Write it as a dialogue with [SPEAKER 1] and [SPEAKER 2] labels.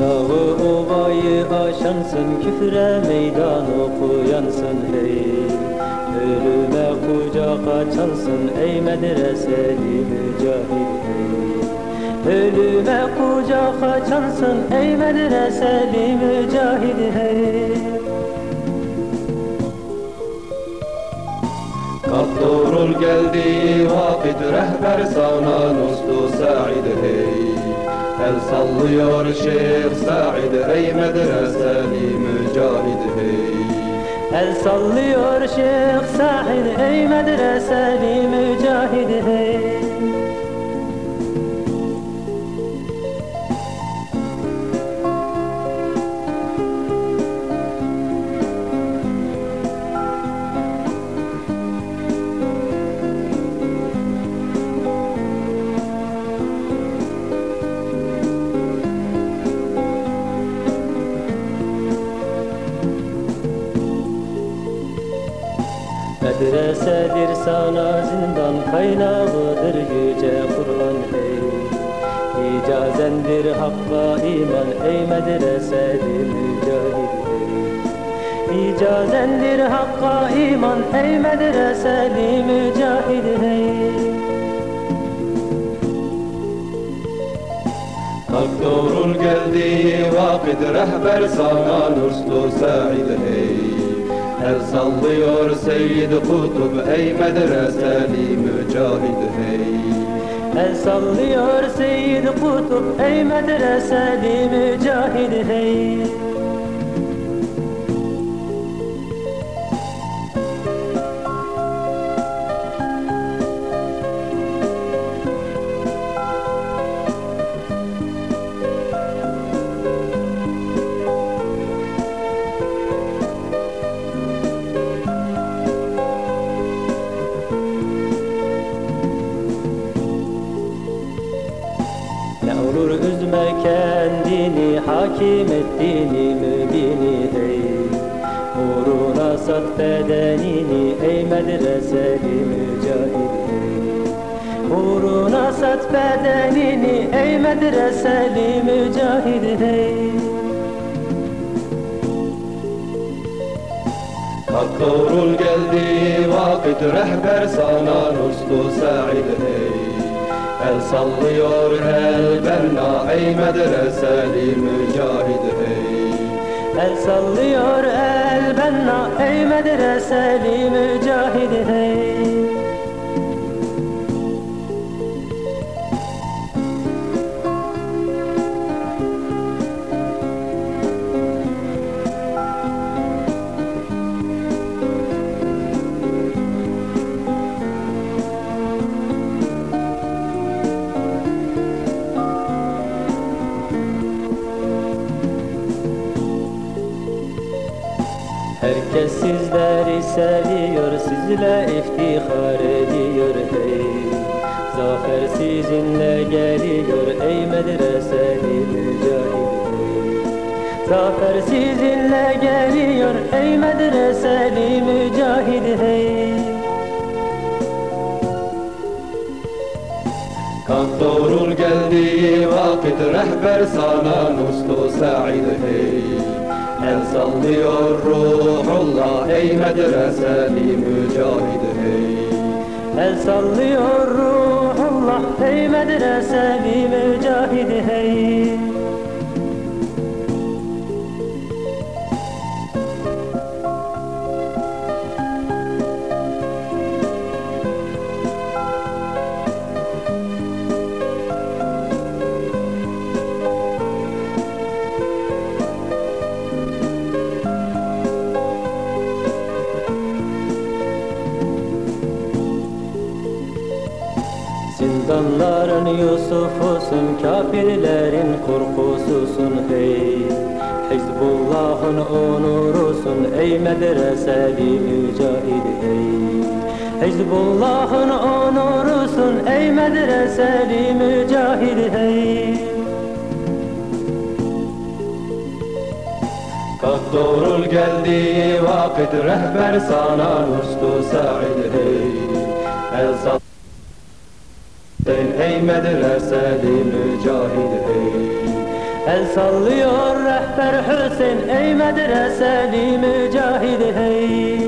[SPEAKER 1] Dağı ovayı aşansın küfre meydan okuyansın hey. Ölüme kucak açansın ey medreseli mücahit hey. Ölüme kucak açansın ey medreseli mücahit hey.
[SPEAKER 2] Kalk doğrul geldiği vakit rehber sana Nustu Sa'id hey El sallıyor Şeyh Sa'id ey medreseli mücahid hey
[SPEAKER 1] El sallıyor Şeyh Sa'id ey medreseli mücahid hey Medresedir sana zindan kaynağıdır yüce Kur'an ey İcazendir hakka iman ey medreseli mücahid ey İcazendir hakka iman ey medreseli mücahid ey
[SPEAKER 2] Kalk doğrul geldiği vakit rehber sana Nurslu Sa'id hey El sallıyor Seyyid Kutup ey medreseli mücahid hey
[SPEAKER 1] El sallıyor Seyyid Kutup ey medreseli mücahid hey hakim ettiğini mübini ey Uğruna sat bedenini ey medreseli mücahid ey Uğruna sat bedenini ey medreseli mücahid ey
[SPEAKER 2] doğrul geldiği vakit rehber sana Nurslu Sa'id hey El sallıyor el berna ey medreseli mücahid hey
[SPEAKER 1] El sallıyor el benna ey medreseli mücahid hey Herkes sizleri seviyor, sizle iftihar ediyor. Hey Zafer sizinle geliyor ey medreseli mücahid hey Zafer sizinle geliyor ey medreseli mücahid hey.
[SPEAKER 2] Kalk doğrul geldiği vakit rehber sana Nurslu Sa'id. Hey El sallıyor ruhullah ey medreseli mücahid hey
[SPEAKER 1] El sallıyor ruhullah ey medreseli mücahid hey Zindanların Yusuf'usun, kafirlerin korkususun hey. Hizbullah'ın onurusun ey medreseli mücahid hey. Hizbullah'ın onurusun ey medreseli mücahid hey.
[SPEAKER 2] Kalk doğrul geldiği vakit rehber sana Nurslu Sa'id hey kıymedir Ersedi mücahid hey
[SPEAKER 1] El sallıyor rehber Hüseyin Eymedir Esedi mücahid hey